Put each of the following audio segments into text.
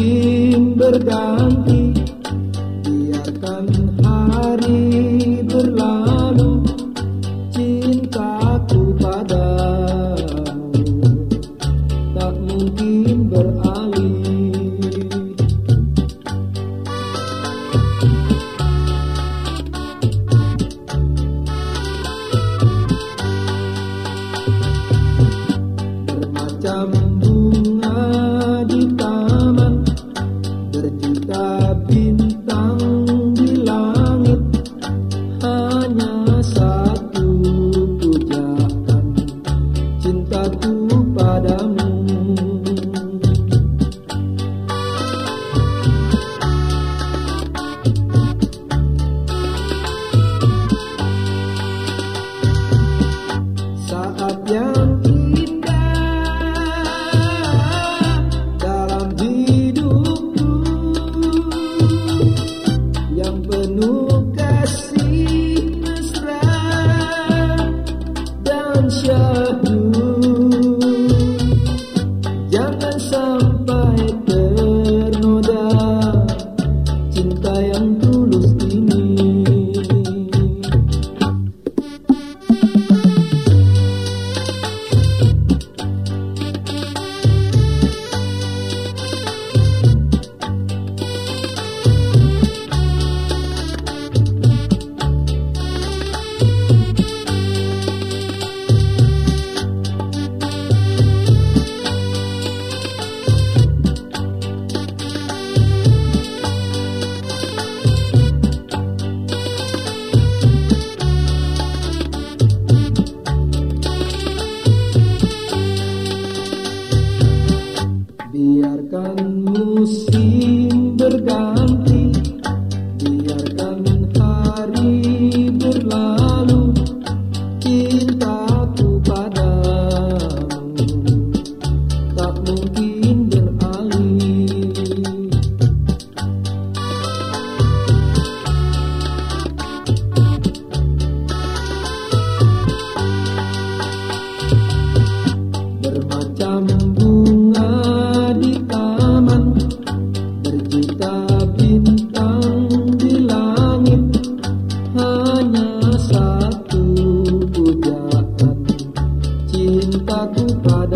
angin berganti Biarkan hari berlalu Cintaku padamu Tak mungkin beralih. Bermacam satu padamu സ്വയം Cantan música.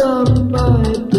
somebody.